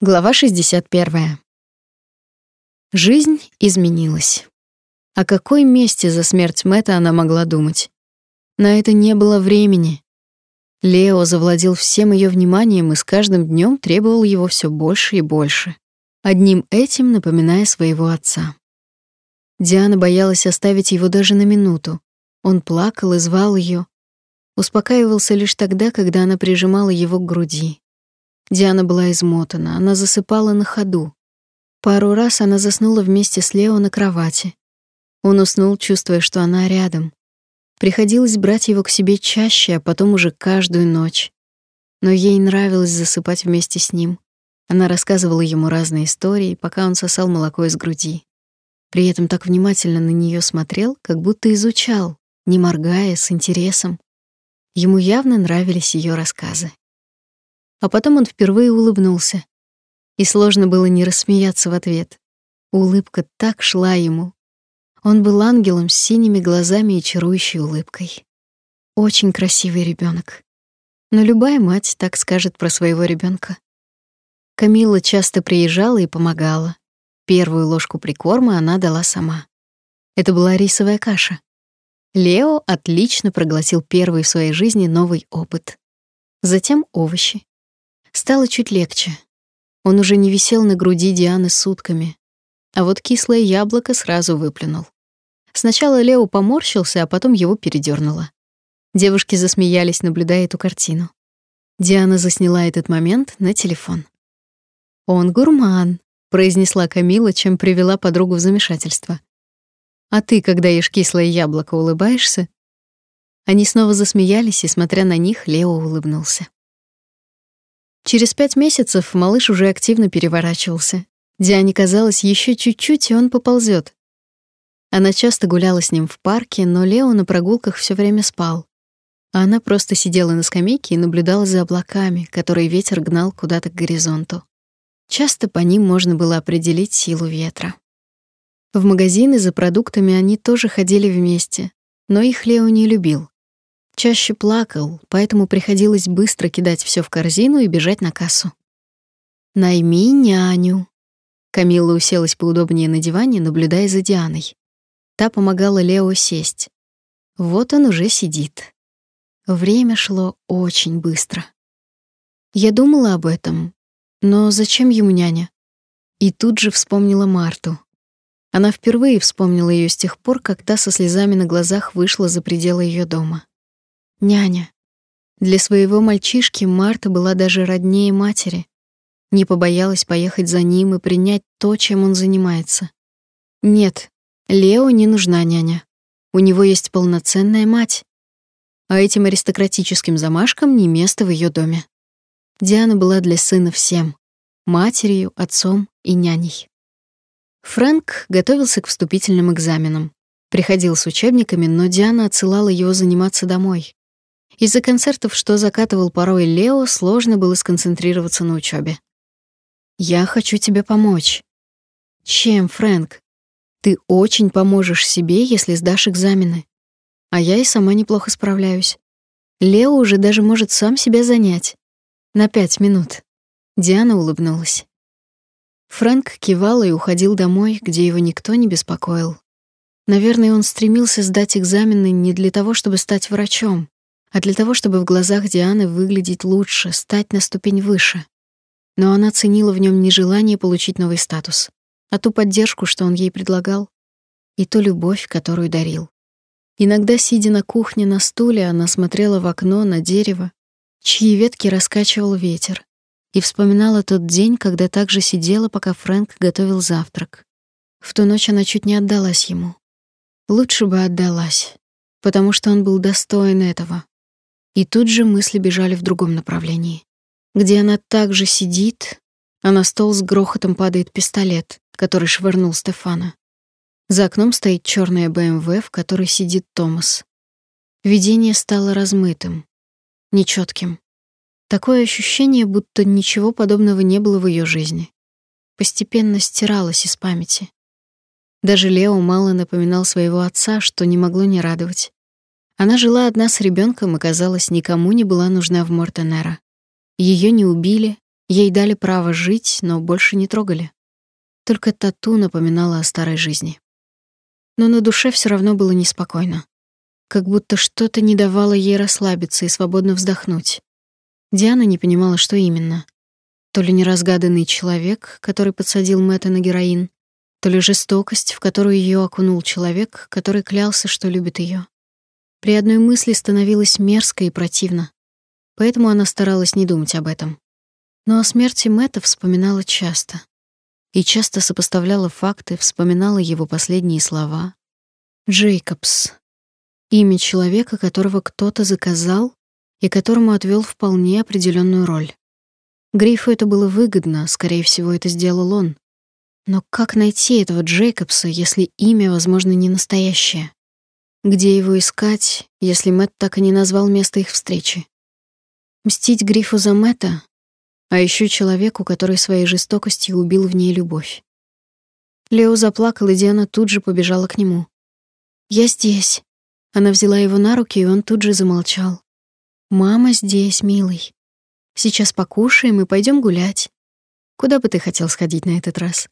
Глава 61. Жизнь изменилась. О какой месте за смерть Мэтта она могла думать? На это не было времени. Лео завладел всем ее вниманием и с каждым днем требовал его все больше и больше, одним этим напоминая своего отца. Диана боялась оставить его даже на минуту. Он плакал и звал ее, Успокаивался лишь тогда, когда она прижимала его к груди. Диана была измотана, она засыпала на ходу. Пару раз она заснула вместе с Лео на кровати. Он уснул, чувствуя, что она рядом. Приходилось брать его к себе чаще, а потом уже каждую ночь. Но ей нравилось засыпать вместе с ним. Она рассказывала ему разные истории, пока он сосал молоко из груди. При этом так внимательно на нее смотрел, как будто изучал, не моргая, с интересом. Ему явно нравились ее рассказы. А потом он впервые улыбнулся. И сложно было не рассмеяться в ответ. Улыбка так шла ему. Он был ангелом с синими глазами и чарующей улыбкой. Очень красивый ребенок. Но любая мать так скажет про своего ребенка. Камила часто приезжала и помогала. Первую ложку прикорма она дала сама. Это была рисовая каша. Лео отлично проглотил первый в своей жизни новый опыт. Затем овощи. Стало чуть легче. Он уже не висел на груди Дианы сутками. А вот кислое яблоко сразу выплюнул. Сначала Лео поморщился, а потом его передёрнуло. Девушки засмеялись, наблюдая эту картину. Диана засняла этот момент на телефон. «Он гурман», — произнесла Камила, чем привела подругу в замешательство. «А ты, когда ешь кислое яблоко, улыбаешься?» Они снова засмеялись, и, смотря на них, Лео улыбнулся. Через пять месяцев малыш уже активно переворачивался. Диане казалось, еще чуть-чуть, и он поползет. Она часто гуляла с ним в парке, но Лео на прогулках все время спал. А она просто сидела на скамейке и наблюдала за облаками, которые ветер гнал куда-то к горизонту. Часто по ним можно было определить силу ветра. В магазины за продуктами они тоже ходили вместе, но их Лео не любил. Чаще плакал, поэтому приходилось быстро кидать все в корзину и бежать на кассу. «Найми няню». Камилла уселась поудобнее на диване, наблюдая за Дианой. Та помогала Лео сесть. Вот он уже сидит. Время шло очень быстро. Я думала об этом, но зачем ему няня? И тут же вспомнила Марту. Она впервые вспомнила ее с тех пор, как та со слезами на глазах вышла за пределы ее дома. Няня. Для своего мальчишки Марта была даже роднее матери. Не побоялась поехать за ним и принять то, чем он занимается. Нет, Лео не нужна няня. У него есть полноценная мать. А этим аристократическим замашкам не место в ее доме. Диана была для сына всем — матерью, отцом и няней. Фрэнк готовился к вступительным экзаменам. Приходил с учебниками, но Диана отсылала его заниматься домой. Из-за концертов, что закатывал порой Лео, сложно было сконцентрироваться на учебе. «Я хочу тебе помочь». «Чем, Фрэнк? Ты очень поможешь себе, если сдашь экзамены. А я и сама неплохо справляюсь. Лео уже даже может сам себя занять. На пять минут». Диана улыбнулась. Фрэнк кивал и уходил домой, где его никто не беспокоил. Наверное, он стремился сдать экзамены не для того, чтобы стать врачом а для того, чтобы в глазах Дианы выглядеть лучше, стать на ступень выше. Но она ценила в нем не желание получить новый статус, а ту поддержку, что он ей предлагал, и ту любовь, которую дарил. Иногда, сидя на кухне на стуле, она смотрела в окно на дерево, чьи ветки раскачивал ветер, и вспоминала тот день, когда также сидела, пока Фрэнк готовил завтрак. В ту ночь она чуть не отдалась ему. Лучше бы отдалась, потому что он был достоин этого. И тут же мысли бежали в другом направлении. Где она также сидит, а на стол с грохотом падает пистолет, который швырнул Стефана. За окном стоит черная БМВ, в которой сидит Томас. Видение стало размытым, нечетким. Такое ощущение, будто ничего подобного не было в ее жизни. Постепенно стиралось из памяти. Даже Лео мало напоминал своего отца, что не могло не радовать. Она жила одна с ребенком и, казалось, никому не была нужна в Мортенера. Ее не убили, Ей дали право жить, но больше не трогали. Только тату напоминала о старой жизни. Но на душе все равно было неспокойно. Как будто что-то не давало ей расслабиться и свободно вздохнуть. Диана не понимала, что именно. То ли неразгаданный человек, который подсадил Мэтта на героин, то ли жестокость, в которую ее окунул человек, который клялся, что любит ее. При одной мысли становилось мерзко и противно, поэтому она старалась не думать об этом. Но о смерти Мэтта вспоминала часто. И часто сопоставляла факты, вспоминала его последние слова. Джейкобс. Имя человека, которого кто-то заказал и которому отвел вполне определенную роль. Грифу это было выгодно, скорее всего, это сделал он. Но как найти этого Джейкобса, если имя, возможно, не настоящее? Где его искать, если Мэтт так и не назвал место их встречи? Мстить Грифу за Мэтта, а еще человеку, который своей жестокостью убил в ней любовь. Лео заплакал, и Диана тут же побежала к нему. «Я здесь». Она взяла его на руки, и он тут же замолчал. «Мама здесь, милый. Сейчас покушаем и пойдем гулять. Куда бы ты хотел сходить на этот раз?»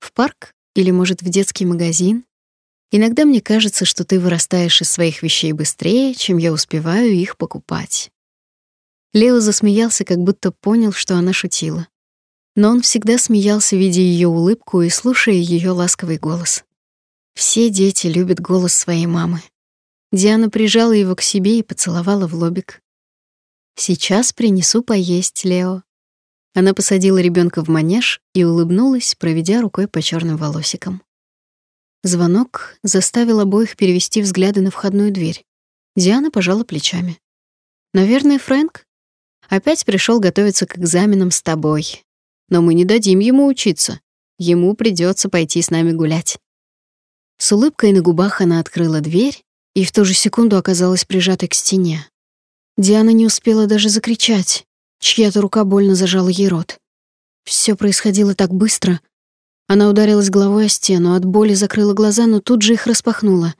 В парк или, может, в детский магазин? Иногда мне кажется, что ты вырастаешь из своих вещей быстрее, чем я успеваю их покупать. Лео засмеялся, как будто понял, что она шутила. Но он всегда смеялся, видя ее улыбку и слушая ее ласковый голос. Все дети любят голос своей мамы. Диана прижала его к себе и поцеловала в лобик. «Сейчас принесу поесть, Лео. Она посадила ребенка в манеж и улыбнулась, проведя рукой по черным волосикам. Звонок заставил обоих перевести взгляды на входную дверь. Диана пожала плечами. Наверное, Фрэнк опять пришел готовиться к экзаменам с тобой. Но мы не дадим ему учиться. Ему придется пойти с нами гулять. С улыбкой на губах она открыла дверь и в ту же секунду оказалась прижатой к стене. Диана не успела даже закричать. Чья-то рука больно зажала ей рот. Все происходило так быстро. Она ударилась головой о стену, от боли закрыла глаза, но тут же их распахнула.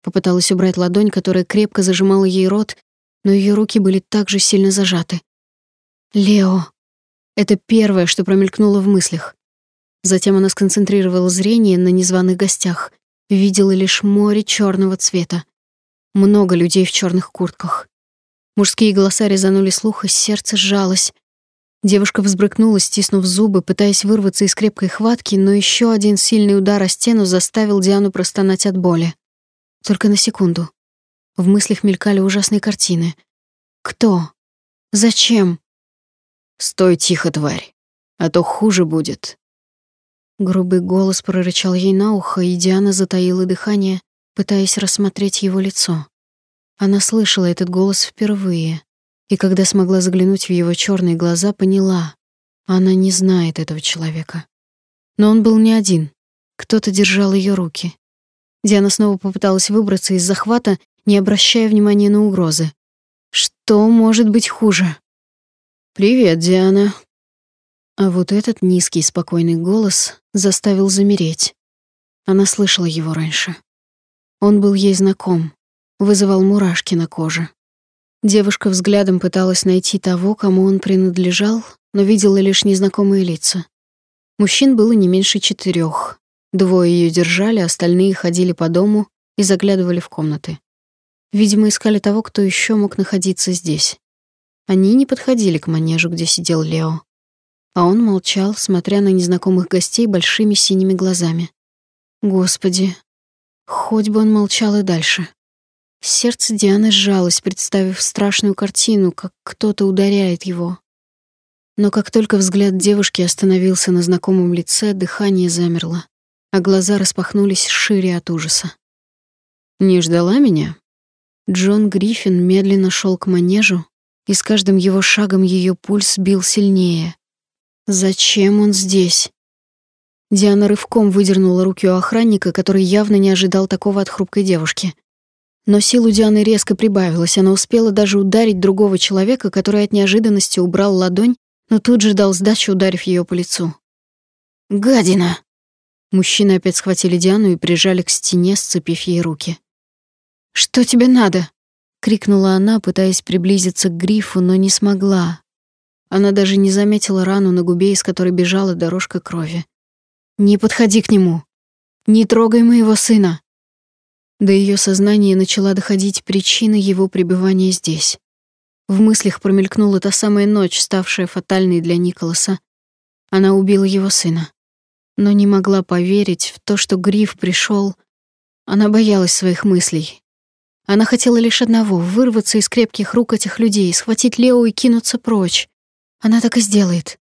Попыталась убрать ладонь, которая крепко зажимала ей рот, но ее руки были так же сильно зажаты. «Лео!» Это первое, что промелькнуло в мыслях. Затем она сконцентрировала зрение на незваных гостях, видела лишь море черного цвета. Много людей в черных куртках. Мужские голоса резанули слух, и сердце сжалось. Девушка взбрыкнула, стиснув зубы, пытаясь вырваться из крепкой хватки, но еще один сильный удар о стену заставил Диану простонать от боли. Только на секунду. В мыслях мелькали ужасные картины. Кто? Зачем? «Стой тихо, тварь, а то хуже будет». Грубый голос прорычал ей на ухо, и Диана затаила дыхание, пытаясь рассмотреть его лицо. Она слышала этот голос впервые, и когда смогла заглянуть в его черные глаза, поняла, она не знает этого человека. Но он был не один. Кто-то держал ее руки. Диана снова попыталась выбраться из захвата, не обращая внимания на угрозы. Что может быть хуже? «Привет, Диана». А вот этот низкий, спокойный голос заставил замереть. Она слышала его раньше. Он был ей знаком, вызывал мурашки на коже. Девушка взглядом пыталась найти того, кому он принадлежал, но видела лишь незнакомые лица. Мужчин было не меньше четырех. Двое ее держали, остальные ходили по дому и заглядывали в комнаты. Видимо, искали того, кто еще мог находиться здесь. Они не подходили к манежу, где сидел Лео. А он молчал, смотря на незнакомых гостей большими синими глазами. Господи, хоть бы он молчал и дальше. Сердце Дианы сжалось, представив страшную картину, как кто-то ударяет его. Но как только взгляд девушки остановился на знакомом лице, дыхание замерло, а глаза распахнулись шире от ужаса. «Не ждала меня?» Джон Гриффин медленно шел к манежу, и с каждым его шагом ее пульс бил сильнее. «Зачем он здесь?» Диана рывком выдернула руки у охранника, который явно не ожидал такого от хрупкой девушки. Но силу Дианы резко прибавилась, она успела даже ударить другого человека, который от неожиданности убрал ладонь, но тут же дал сдачу, ударив ее по лицу. «Гадина!» Мужчины опять схватили Диану и прижали к стене, сцепив ей руки. «Что тебе надо?» — крикнула она, пытаясь приблизиться к грифу, но не смогла. Она даже не заметила рану на губе, из которой бежала дорожка крови. «Не подходи к нему! Не трогай моего сына!» До ее сознания начала доходить причина его пребывания здесь. В мыслях промелькнула та самая ночь, ставшая фатальной для Николаса. Она убила его сына. Но не могла поверить в то, что Гриф пришел. Она боялась своих мыслей. Она хотела лишь одного — вырваться из крепких рук этих людей, схватить Лео и кинуться прочь. Она так и сделает.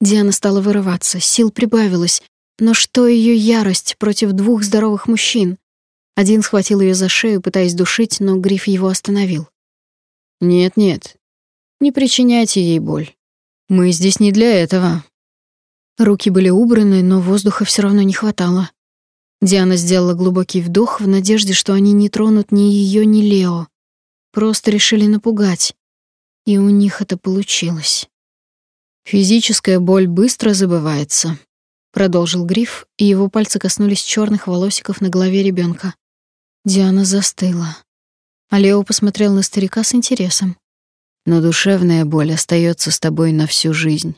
Диана стала вырываться, сил прибавилось, но что ее ярость против двух здоровых мужчин? Один схватил ее за шею, пытаясь душить, но Гриф его остановил. «Нет-нет, не причиняйте ей боль. Мы здесь не для этого». Руки были убраны, но воздуха все равно не хватало. Диана сделала глубокий вдох в надежде, что они не тронут ни ее, ни Лео. Просто решили напугать. И у них это получилось. «Физическая боль быстро забывается», — продолжил Гриф, и его пальцы коснулись черных волосиков на голове ребенка. Диана застыла. А Лео посмотрел на старика с интересом. «Но душевная боль остается с тобой на всю жизнь».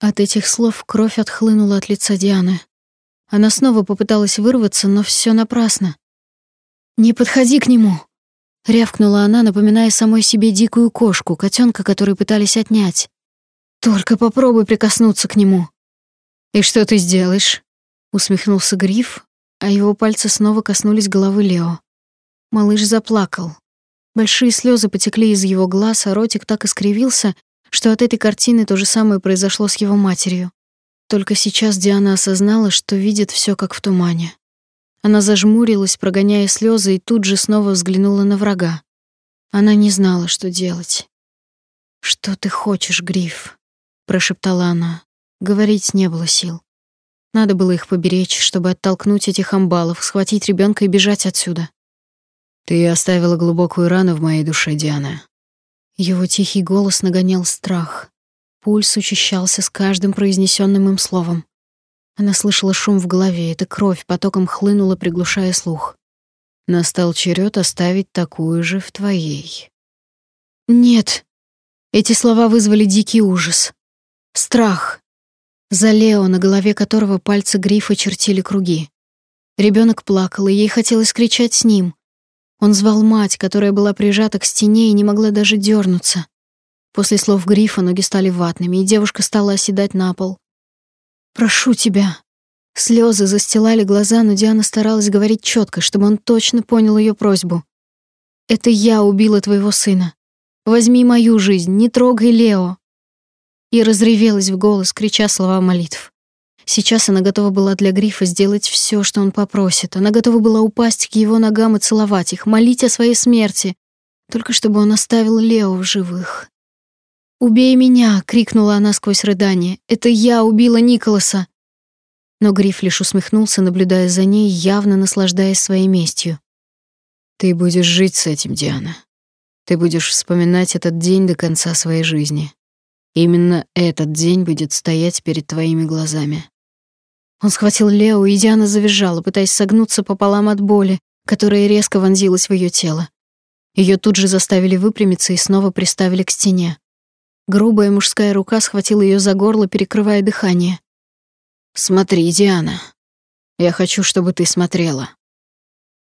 От этих слов кровь отхлынула от лица Дианы. Она снова попыталась вырваться, но все напрасно. «Не подходи к нему!» — рявкнула она, напоминая самой себе дикую кошку, котенка, который пытались отнять. «Только попробуй прикоснуться к нему». «И что ты сделаешь?» — усмехнулся Гриф, а его пальцы снова коснулись головы Лео. Малыш заплакал. Большие слезы потекли из его глаз, а ротик так искривился, что от этой картины то же самое произошло с его матерью. Только сейчас Диана осознала, что видит все как в тумане. Она зажмурилась, прогоняя слезы, и тут же снова взглянула на врага. Она не знала, что делать. «Что ты хочешь, Гриф?» — прошептала она. Говорить не было сил. Надо было их поберечь, чтобы оттолкнуть этих амбалов, схватить ребенка и бежать отсюда. Ты оставила глубокую рану в моей душе, Диана. Его тихий голос нагонял страх. Пульс учащался с каждым произнесенным им словом. Она слышала шум в голове, эта кровь потоком хлынула, приглушая слух. Настал черед оставить такую же в твоей. Нет. Эти слова вызвали дикий ужас. Страх. За Лео, на голове которого пальцы грифа чертили круги. Ребенок плакал, и ей хотелось кричать с ним. Он звал мать, которая была прижата к стене и не могла даже дернуться. После слов Грифа ноги стали ватными, и девушка стала оседать на пол. «Прошу тебя». Слезы застилали глаза, но Диана старалась говорить четко, чтобы он точно понял ее просьбу. «Это я убила твоего сына. Возьми мою жизнь, не трогай Лео». И разревелась в голос, крича слова молитв. Сейчас она готова была для Грифа сделать все, что он попросит. Она готова была упасть к его ногам и целовать их, молить о своей смерти, только чтобы он оставил Лео в живых. «Убей меня!» — крикнула она сквозь рыдание. «Это я убила Николаса!» Но Гриф лишь усмехнулся, наблюдая за ней, явно наслаждаясь своей местью. «Ты будешь жить с этим, Диана. Ты будешь вспоминать этот день до конца своей жизни. Именно этот день будет стоять перед твоими глазами. Он схватил Лео, и Диана завизжала, пытаясь согнуться пополам от боли, которая резко вонзилась в ее тело. Ее тут же заставили выпрямиться и снова приставили к стене. Грубая мужская рука схватила ее за горло, перекрывая дыхание. «Смотри, Диана. Я хочу, чтобы ты смотрела».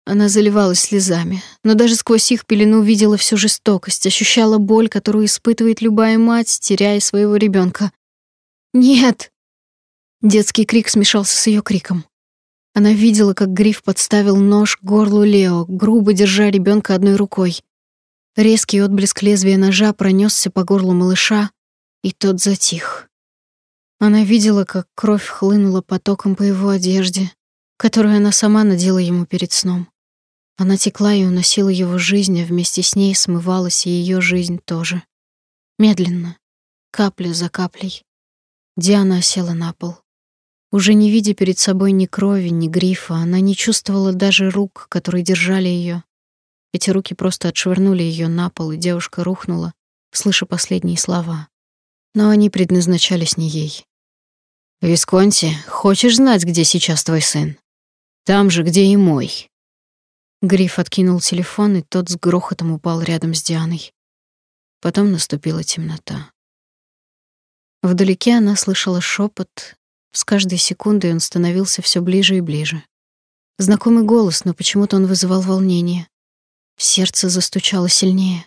Она заливалась слезами, но даже сквозь их пелену видела всю жестокость, ощущала боль, которую испытывает любая мать, теряя своего ребенка. «Нет!» Детский крик смешался с ее криком. Она видела, как Гриф подставил нож к горлу Лео, грубо держа ребенка одной рукой. Резкий отблеск лезвия ножа пронесся по горлу малыша, и тот затих. Она видела, как кровь хлынула потоком по его одежде, которую она сама надела ему перед сном. Она текла и уносила его жизнь, а вместе с ней смывалась и ее жизнь тоже. Медленно, капля за каплей. Диана села на пол. Уже не видя перед собой ни крови, ни грифа, она не чувствовала даже рук, которые держали ее. Эти руки просто отшвырнули ее на пол, и девушка рухнула, слыша последние слова. Но они предназначались не ей. «Висконти, хочешь знать, где сейчас твой сын? Там же, где и мой». Гриф откинул телефон, и тот с грохотом упал рядом с Дианой. Потом наступила темнота. Вдалеке она слышала шепот. С каждой секундой он становился все ближе и ближе. Знакомый голос, но почему-то он вызывал волнение. Сердце застучало сильнее.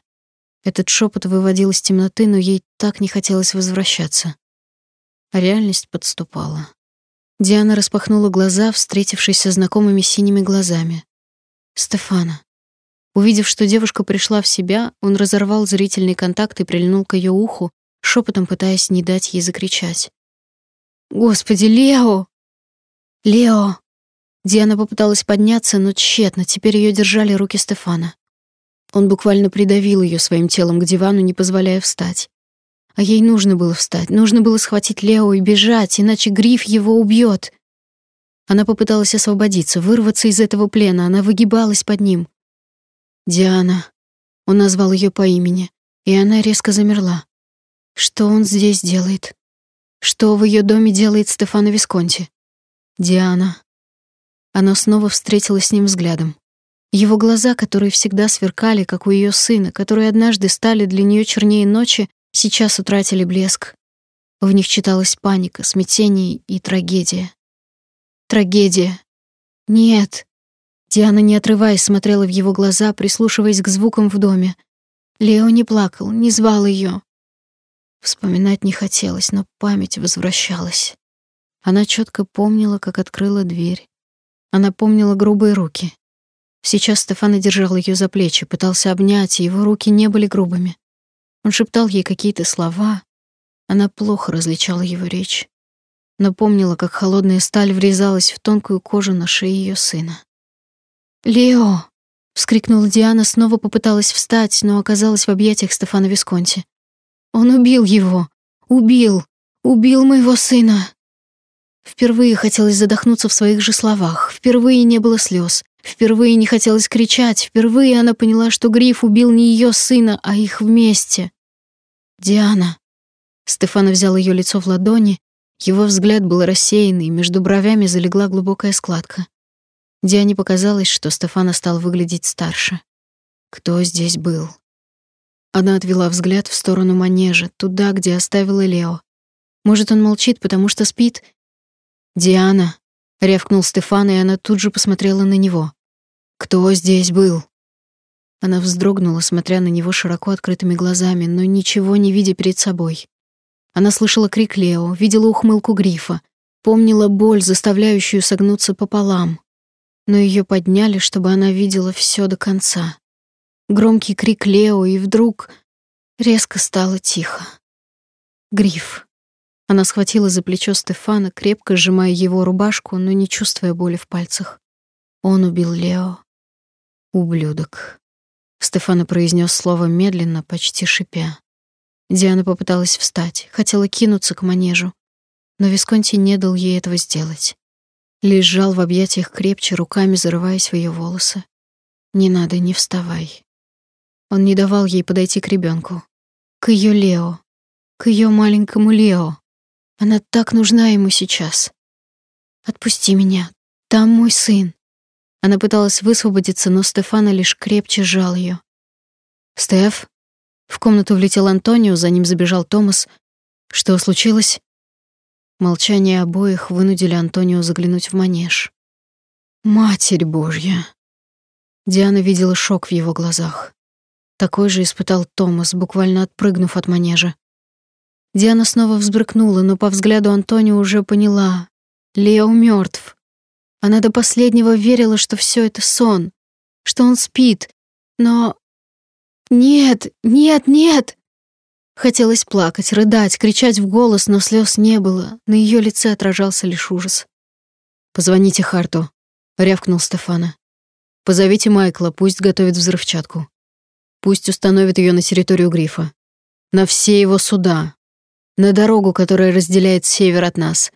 Этот шепот выводил из темноты, но ей так не хотелось возвращаться. Реальность подступала. Диана распахнула глаза, встретившись со знакомыми синими глазами. Стефана. Увидев, что девушка пришла в себя, он разорвал зрительный контакт и прильнул к ее уху, шепотом пытаясь не дать ей закричать. «Господи, Лео!» «Лео!» Диана попыталась подняться, но тщетно, теперь ее держали руки Стефана. Он буквально придавил ее своим телом к дивану, не позволяя встать. А ей нужно было встать, нужно было схватить Лео и бежать, иначе Гриф его убьет. Она попыталась освободиться, вырваться из этого плена, она выгибалась под ним. «Диана». Он назвал ее по имени, и она резко замерла. Что он здесь делает? Что в ее доме делает Стефано Висконти? Диана. Она снова встретилась с ним взглядом. Его глаза, которые всегда сверкали, как у ее сына, которые однажды стали для нее чернее ночи, сейчас утратили блеск. В них читалась паника, смятение и трагедия. Трагедия. Нет. Диана, не отрываясь, смотрела в его глаза, прислушиваясь к звукам в доме. Лео не плакал, не звал ее. Вспоминать не хотелось, но память возвращалась. Она четко помнила, как открыла дверь. Она помнила грубые руки. Сейчас Стефана держал ее за плечи, пытался обнять, и его руки не были грубыми. Он шептал ей какие-то слова. Она плохо различала его речь, но помнила, как холодная сталь врезалась в тонкую кожу на шее ее сына. «Лео!» — вскрикнула Диана, снова попыталась встать, но оказалась в объятиях Стефана Висконти. Он убил его. Убил. Убил моего сына. Впервые хотелось задохнуться в своих же словах. Впервые не было слез. Впервые не хотелось кричать. Впервые она поняла, что Гриф убил не ее сына, а их вместе. Диана. Стефана взял ее лицо в ладони. Его взгляд был рассеянный, между бровями залегла глубокая складка. Диане показалось, что Стефана стал выглядеть старше. Кто здесь был? Она отвела взгляд в сторону манежа, туда, где оставила Лео. Может, он молчит, потому что спит? «Диана», — рявкнул Стефан, и она тут же посмотрела на него. «Кто здесь был?» Она вздрогнула, смотря на него широко открытыми глазами, но ничего не видя перед собой. Она слышала крик Лео, видела ухмылку Грифа, помнила боль, заставляющую согнуться пополам. Но ее подняли, чтобы она видела все до конца громкий крик Лео, и вдруг резко стало тихо. Гриф. Она схватила за плечо Стефана, крепко сжимая его рубашку, но не чувствуя боли в пальцах. Он убил Лео. Ублюдок. Стефана произнес слово медленно, почти шипя. Диана попыталась встать, хотела кинуться к манежу, но Висконти не дал ей этого сделать. Лежал в объятиях крепче, руками зарываясь в ее волосы. «Не надо, не вставай. Он не давал ей подойти к ребенку, к ее Лео, к ее маленькому Лео. Она так нужна ему сейчас. Отпусти меня. Там мой сын. Она пыталась высвободиться, но Стефана лишь крепче сжал ее. Стеф, в комнату влетел Антонио, за ним забежал Томас. Что случилось? Молчание обоих вынудили Антонио заглянуть в манеж. Матерь Божья. Диана видела шок в его глазах. Такой же испытал Томас, буквально отпрыгнув от манежа. Диана снова взбрыкнула, но по взгляду Антонио уже поняла. Лео мертв. Она до последнего верила, что все это сон, что он спит. Но... Нет, нет, нет! Хотелось плакать, рыдать, кричать в голос, но слез не было. На ее лице отражался лишь ужас. «Позвоните Харту», — рявкнул Стефана. «Позовите Майкла, пусть готовит взрывчатку». Пусть установит ее на территорию Грифа. На все его суда. На дорогу, которая разделяет север от нас.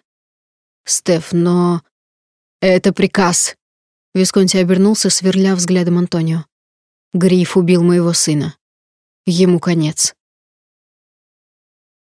Стеф, но... Это приказ. Висконти обернулся, сверля взглядом Антонио. Гриф убил моего сына. Ему конец.